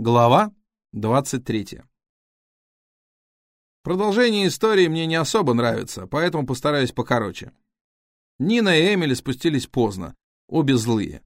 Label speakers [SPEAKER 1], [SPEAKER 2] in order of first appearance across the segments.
[SPEAKER 1] Глава 23. Продолжение истории мне не особо нравится, поэтому постараюсь покороче. Нина и Эмили спустились поздно, обе злые.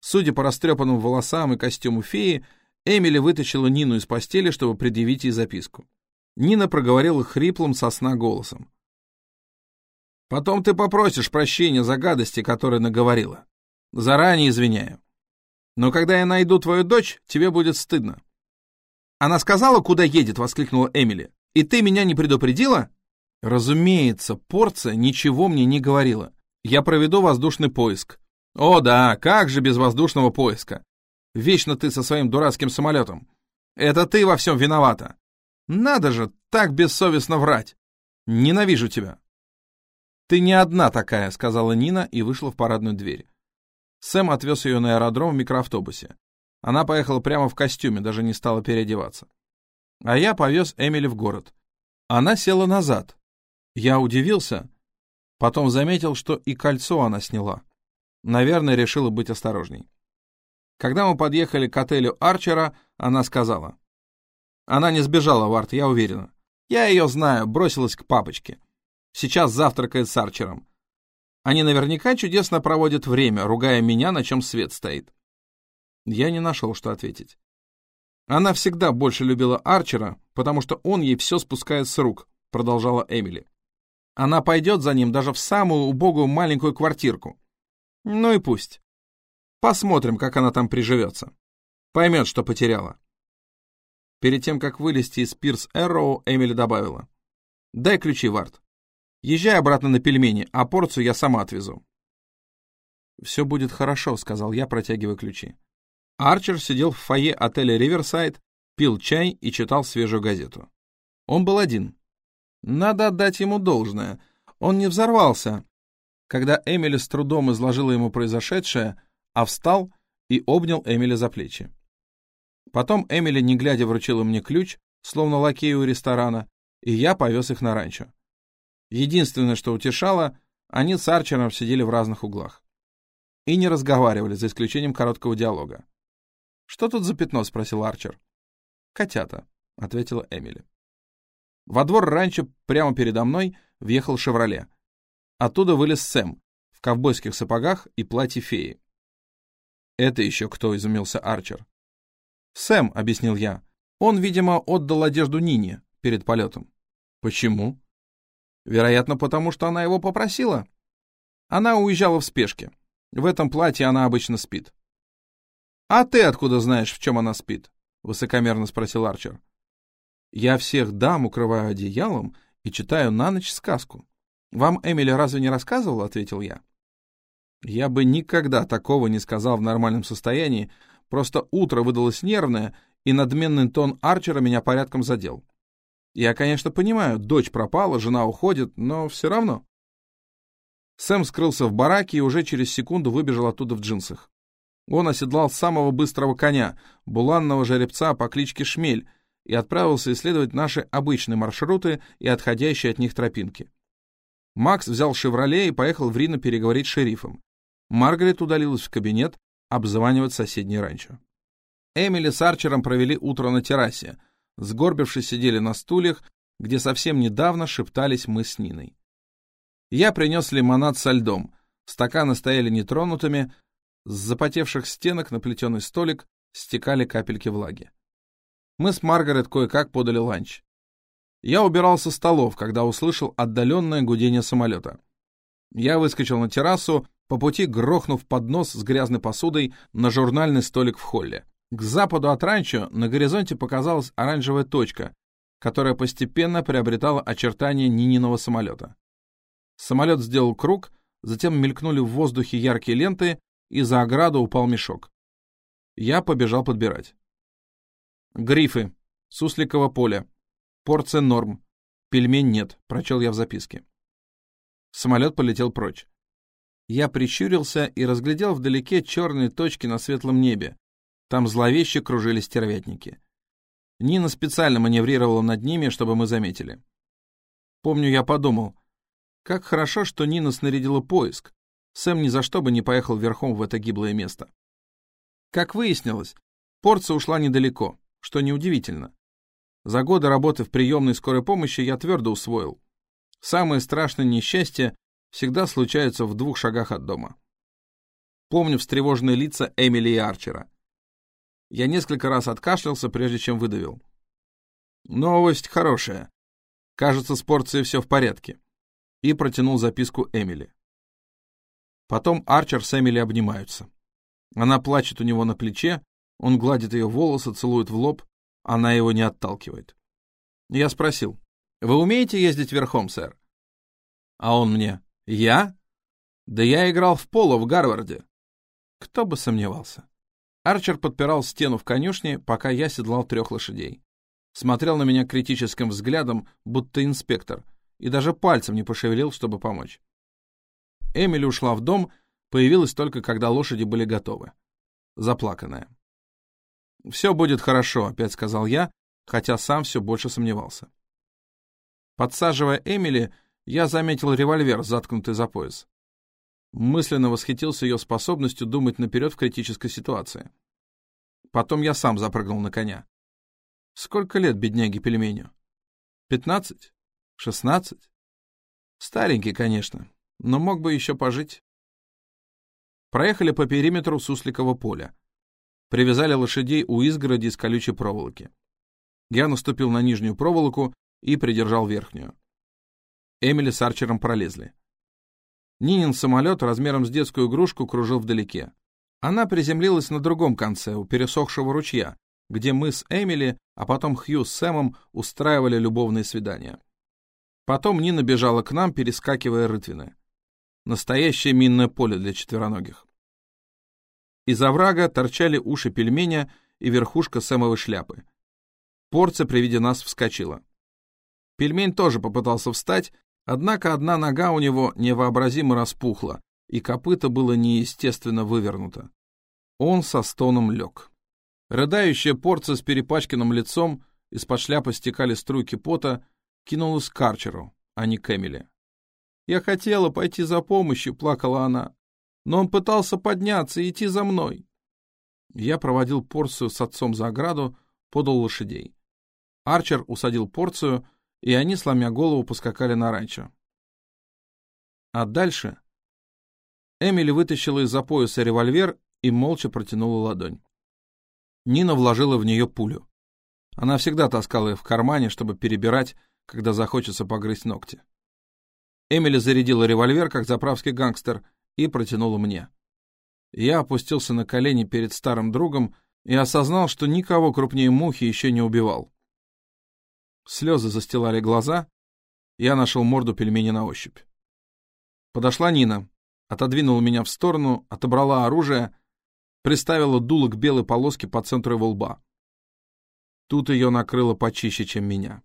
[SPEAKER 1] Судя по растрепанным волосам и костюму феи, Эмили вытащила Нину из постели, чтобы предъявить ей записку. Нина проговорила хриплым сосна голосом. «Потом ты попросишь прощения за гадости, которые наговорила. Заранее извиняю. Но когда я найду твою дочь, тебе будет стыдно». «Она сказала, куда едет?» — воскликнула Эмили. «И ты меня не предупредила?» Разумеется, порция ничего мне не говорила. Я проведу воздушный поиск. О да, как же без воздушного поиска? Вечно ты со своим дурацким самолетом. Это ты во всем виновата. Надо же так бессовестно врать. Ненавижу тебя. Ты не одна такая, сказала Нина и вышла в парадную дверь. Сэм отвез ее на аэродром в микроавтобусе. Она поехала прямо в костюме, даже не стала переодеваться. А я повез Эмили в город. Она села назад. Я удивился, потом заметил, что и кольцо она сняла. Наверное, решила быть осторожней. Когда мы подъехали к отелю Арчера, она сказала. Она не сбежала в арт, я уверена. Я ее знаю, бросилась к папочке. Сейчас завтракает с Арчером. Они наверняка чудесно проводят время, ругая меня, на чем свет стоит. Я не нашел, что ответить. Она всегда больше любила Арчера, потому что он ей все спускает с рук, продолжала Эмили. Она пойдет за ним даже в самую убогую маленькую квартирку. Ну и пусть. Посмотрим, как она там приживется. Поймет, что потеряла. Перед тем, как вылезти из Пирс Эрроу, Эмили добавила. «Дай ключи, Вард. Езжай обратно на пельмени, а порцию я сама отвезу». «Все будет хорошо», — сказал я, протягивая ключи. Арчер сидел в фойе отеля «Риверсайд», пил чай и читал свежую газету. Он был один. Надо отдать ему должное. Он не взорвался, когда Эмили с трудом изложила ему произошедшее, а встал и обнял Эмили за плечи. Потом Эмили, не глядя, вручила мне ключ, словно лакею ресторана, и я повез их на ранчо. Единственное, что утешало, они с Арчером сидели в разных углах. И не разговаривали, за исключением короткого диалога. «Что тут за пятно?» — спросил Арчер. «Котята», — ответила Эмили. Во двор ранчо прямо передо мной въехал «Шевроле». Оттуда вылез Сэм в ковбойских сапогах и платье феи. «Это еще кто?» — изумился Арчер. «Сэм», — объяснил я. «Он, видимо, отдал одежду Нине перед полетом». «Почему?» «Вероятно, потому что она его попросила. Она уезжала в спешке. В этом платье она обычно спит». «А ты откуда знаешь, в чем она спит?» — высокомерно спросил Арчер. «Я всех дам укрываю одеялом и читаю на ночь сказку. Вам Эмили разве не рассказывала?» — ответил я. Я бы никогда такого не сказал в нормальном состоянии, просто утро выдалось нервное, и надменный тон Арчера меня порядком задел. Я, конечно, понимаю, дочь пропала, жена уходит, но все равно. Сэм скрылся в бараке и уже через секунду выбежал оттуда в джинсах. Он оседлал самого быстрого коня, буланного жеребца по кличке Шмель, и отправился исследовать наши обычные маршруты и отходящие от них тропинки. Макс взял «Шевроле» и поехал в Рино переговорить с шерифом. Маргарет удалилась в кабинет обзванивать соседний ранчо. Эмили с Арчером провели утро на террасе, сгорбившись сидели на стульях, где совсем недавно шептались мы с Ниной. Я принес лимонад со льдом, стаканы стояли нетронутыми, с запотевших стенок на плетеный столик стекали капельки влаги. Мы с Маргарет кое-как подали ланч. Я убирал со столов, когда услышал отдаленное гудение самолета. Я выскочил на террасу, по пути грохнув поднос с грязной посудой на журнальный столик в холле. К западу от ранчо на горизонте показалась оранжевая точка, которая постепенно приобретала очертания Нининого самолета. Самолет сделал круг, затем мелькнули в воздухе яркие ленты, и за ограду упал мешок. Я побежал подбирать. Грифы. Сусликово поле. Порция норм. Пельмень нет, прочел я в записке. Самолет полетел прочь. Я прищурился и разглядел вдалеке черные точки на светлом небе. Там зловеще кружили стервятники. Нина специально маневрировала над ними, чтобы мы заметили. Помню, я подумал, как хорошо, что Нина снарядила поиск. Сэм ни за что бы не поехал верхом в это гиблое место. Как выяснилось, порция ушла недалеко, что неудивительно. За годы работы в приемной скорой помощи я твердо усвоил. Самые страшные несчастья всегда случаются в двух шагах от дома. Помню встревоженные лица Эмили и Арчера. Я несколько раз откашлялся, прежде чем выдавил. Новость хорошая. Кажется, с порцией все в порядке. И протянул записку Эмили. Потом Арчер с Эмили обнимаются. Она плачет у него на плече, он гладит ее волосы, целует в лоб, она его не отталкивает. Я спросил, «Вы умеете ездить верхом, сэр?» А он мне, «Я? Да я играл в поло в Гарварде». Кто бы сомневался. Арчер подпирал стену в конюшне, пока я седлал трех лошадей. Смотрел на меня критическим взглядом, будто инспектор, и даже пальцем не пошевелил, чтобы помочь. Эмили ушла в дом, появилась только, когда лошади были готовы. Заплаканная. «Все будет хорошо», — опять сказал я, хотя сам все больше сомневался. Подсаживая Эмили, я заметил револьвер, заткнутый за пояс. Мысленно восхитился ее способностью думать наперед в критической ситуации. Потом я сам запрыгнул на коня. Сколько лет бедняге пельменю? Пятнадцать? Шестнадцать? Старенький, конечно, но мог бы еще пожить. Проехали по периметру Сусликового поля. Привязали лошадей у изгороди из колючей проволоки. Я наступил на нижнюю проволоку и придержал верхнюю. Эмили с Арчером пролезли. Нинин самолет размером с детскую игрушку кружил вдалеке. Она приземлилась на другом конце, у пересохшего ручья, где мы с Эмили, а потом Хью с Сэмом устраивали любовные свидания. Потом Нина бежала к нам, перескакивая рытвины. Настоящее минное поле для четвероногих. Из оврага торчали уши пельменя и верхушка Сэмовой шляпы. Порция при виде нас вскочила. Пельмень тоже попытался встать, Однако одна нога у него невообразимо распухла, и копыта было неестественно вывернуто. Он со стоном лег. Рыдающая порция с перепачканным лицом, из-под шляпы стекали струйки пота, кинулась к Арчеру, а не к Эмили. «Я хотела пойти за помощью», — плакала она, «но он пытался подняться и идти за мной». Я проводил порцию с отцом за ограду, подал лошадей. Арчер усадил порцию, и они, сломя голову, поскакали на ранчо. А дальше Эмили вытащила из-за пояса револьвер и молча протянула ладонь. Нина вложила в нее пулю. Она всегда таскала ее в кармане, чтобы перебирать, когда захочется погрызть ногти. Эмили зарядила револьвер, как заправский гангстер, и протянула мне. Я опустился на колени перед старым другом и осознал, что никого крупнее мухи еще не убивал. Слезы застилали глаза. Я нашел морду пельмени на ощупь. Подошла Нина, отодвинула меня в сторону, отобрала оружие, приставила дуло к белой полоске по центру его лба. Тут ее накрыло почище, чем меня.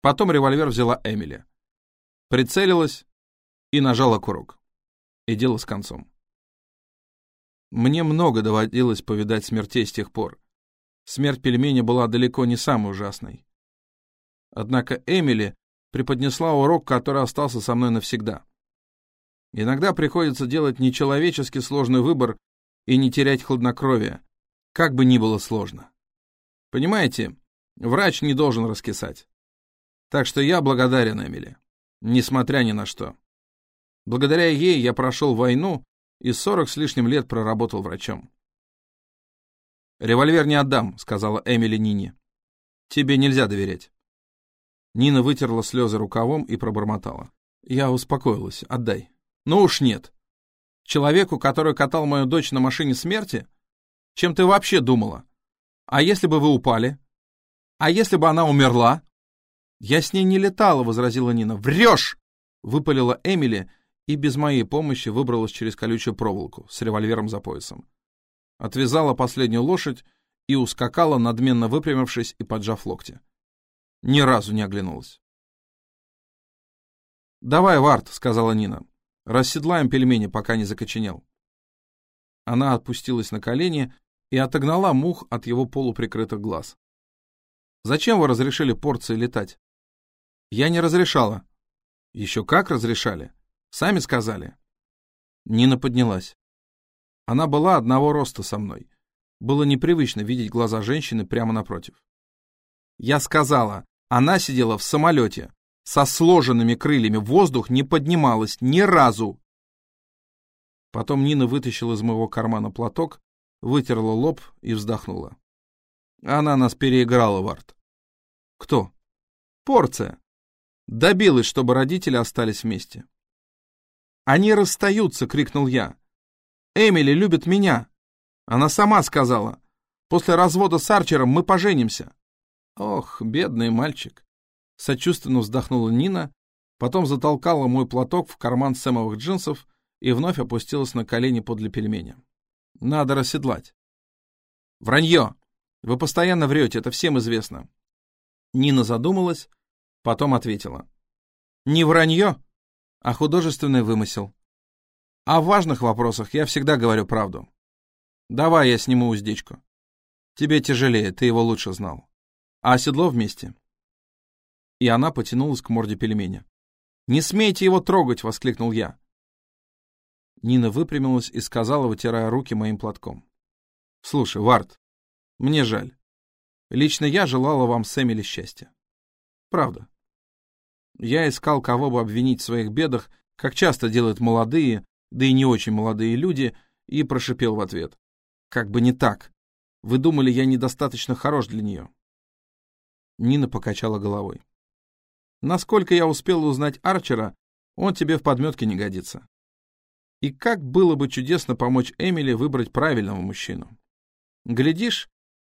[SPEAKER 1] Потом револьвер взяла Эмили. Прицелилась и нажала курок. И дело с концом. Мне много доводилось повидать смертей с тех пор. Смерть пельмени была далеко не самой ужасной. Однако Эмили преподнесла урок, который остался со мной навсегда. Иногда приходится делать нечеловечески сложный выбор и не терять хладнокровие, как бы ни было сложно. Понимаете, врач не должен раскисать. Так что я благодарен Эмили, несмотря ни на что. Благодаря ей я прошел войну и сорок с лишним лет проработал врачом. «Револьвер не отдам», — сказала Эмили Нине. «Тебе нельзя доверять». Нина вытерла слезы рукавом и пробормотала. Я успокоилась. Отдай. Ну уж нет. Человеку, который катал мою дочь на машине смерти? Чем ты вообще думала? А если бы вы упали? А если бы она умерла? Я с ней не летала, возразила Нина. Врешь! Выпалила Эмили и без моей помощи выбралась через колючую проволоку с револьвером за поясом. Отвязала последнюю лошадь и ускакала, надменно выпрямившись и поджав локти. Ни разу не оглянулась. «Давай, Варт», — сказала Нина. «Расседлаем пельмени, пока не закоченел». Она отпустилась на колени и отогнала мух от его полуприкрытых глаз. «Зачем вы разрешили порции летать?» «Я не разрешала». «Еще как разрешали? Сами сказали». Нина поднялась. Она была одного роста со мной. Было непривычно видеть глаза женщины прямо напротив. Я сказала, она сидела в самолете, со сложенными крыльями, воздух не поднималась ни разу. Потом Нина вытащила из моего кармана платок, вытерла лоб и вздохнула. Она нас переиграла, Варт. Кто? Порция. Добилась, чтобы родители остались вместе. «Они расстаются!» — крикнул я. «Эмили любит меня!» Она сама сказала. «После развода с Арчером мы поженимся!» Ох, бедный мальчик. Сочувственно вздохнула Нина, потом затолкала мой платок в карман Сэмовых джинсов и вновь опустилась на колени подле пельменя. Надо расседлать. Вранье! Вы постоянно врете, это всем известно. Нина задумалась, потом ответила. Не вранье, а художественный вымысел. В важных вопросах я всегда говорю правду. Давай я сниму уздечку. Тебе тяжелее, ты его лучше знал. А седло вместе и она потянулась к морде пельменя. «Не смейте его трогать!» — воскликнул я. Нина выпрямилась и сказала, вытирая руки моим платком. «Слушай, Вард, мне жаль. Лично я желала вам с Эмили счастья. Правда. Я искал, кого бы обвинить в своих бедах, как часто делают молодые, да и не очень молодые люди, и прошипел в ответ. Как бы не так. Вы думали, я недостаточно хорош для нее. Нина покачала головой. Насколько я успел узнать Арчера, он тебе в подметке не годится. И как было бы чудесно помочь Эмили выбрать правильного мужчину. Глядишь,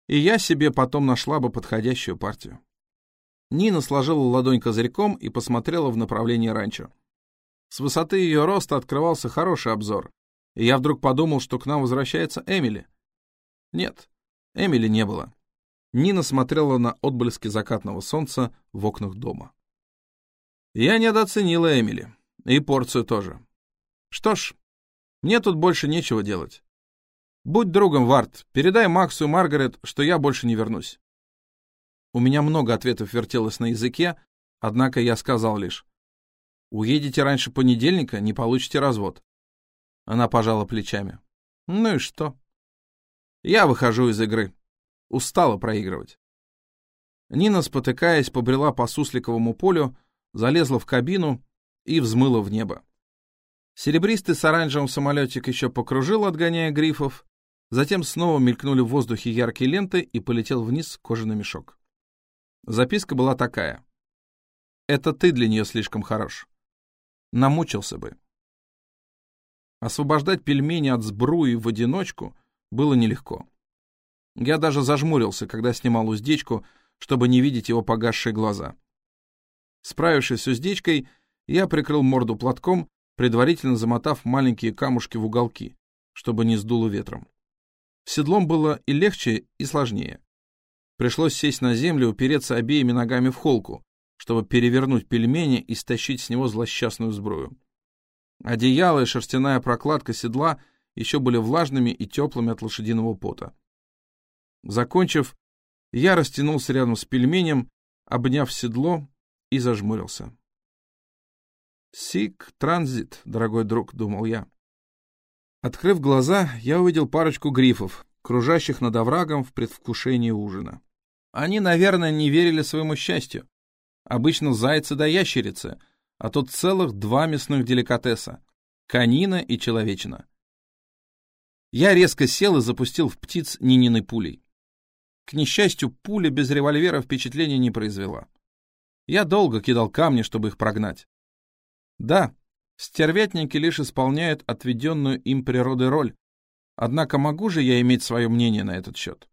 [SPEAKER 1] и я себе потом нашла бы подходящую партию. Нина сложила ладонь козырьком и посмотрела в направлении ранчо. С высоты ее роста открывался хороший обзор, и я вдруг подумал, что к нам возвращается Эмили. Нет, Эмили не было. Нина смотрела на отблески закатного солнца в окнах дома. Я недооценила Эмили. И порцию тоже. Что ж, мне тут больше нечего делать. Будь другом, Варт, передай Максу и Маргарет, что я больше не вернусь. У меня много ответов вертелось на языке, однако я сказал лишь. Уедете раньше понедельника, не получите развод. Она пожала плечами. Ну и что? Я выхожу из игры. Устала проигрывать. Нина, спотыкаясь, побрела по сусликовому полю, залезла в кабину и взмыла в небо. Серебристый с оранжевым самолетик еще покружил, отгоняя грифов, затем снова мелькнули в воздухе яркие ленты и полетел вниз кожаный мешок. Записка была такая. «Это ты для нее слишком хорош. Намучился бы». Освобождать пельмени от сбруи в одиночку было нелегко. Я даже зажмурился, когда снимал уздечку, чтобы не видеть его погасшие глаза. Справившись с уздечкой, я прикрыл морду платком, предварительно замотав маленькие камушки в уголки, чтобы не сдуло ветром. Седлом было и легче, и сложнее. Пришлось сесть на землю, упереться обеими ногами в холку, чтобы перевернуть пельмени и стащить с него злосчастную сбрую. Одеяло и шерстяная прокладка седла еще были влажными и теплыми от лошадиного пота. Закончив, я растянулся рядом с пельменем, обняв седло и зажмурился. «Сик транзит, дорогой друг», — думал я. Открыв глаза, я увидел парочку грифов, кружащих над оврагом в предвкушении ужина. Они, наверное, не верили своему счастью. Обычно зайцы да ящерицы, а тут целых два мясных деликатеса — конина и человечина. Я резко сел и запустил в птиц Нининой пулей. К несчастью, пуля без револьвера впечатления не произвела. Я долго кидал камни, чтобы их прогнать. Да, стервятники лишь исполняют отведенную им природой роль, однако могу же я иметь свое мнение на этот счет.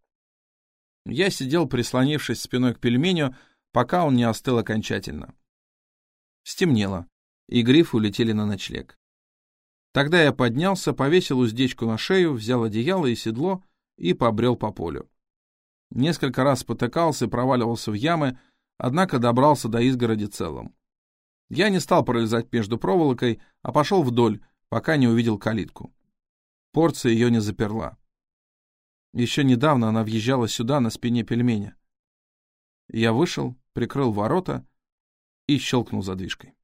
[SPEAKER 1] Я сидел, прислонившись спиной к пельменю, пока он не остыл окончательно. Стемнело, и грифы улетели на ночлег. Тогда я поднялся, повесил уздечку на шею, взял одеяло и седло и побрел по полю. Несколько раз спотыкался и проваливался в ямы, однако добрался до изгороди целым. Я не стал пролезать между проволокой, а пошел вдоль, пока не увидел калитку. Порция ее не заперла. Еще недавно она въезжала сюда на спине пельменя. Я вышел, прикрыл ворота и щелкнул задвижкой.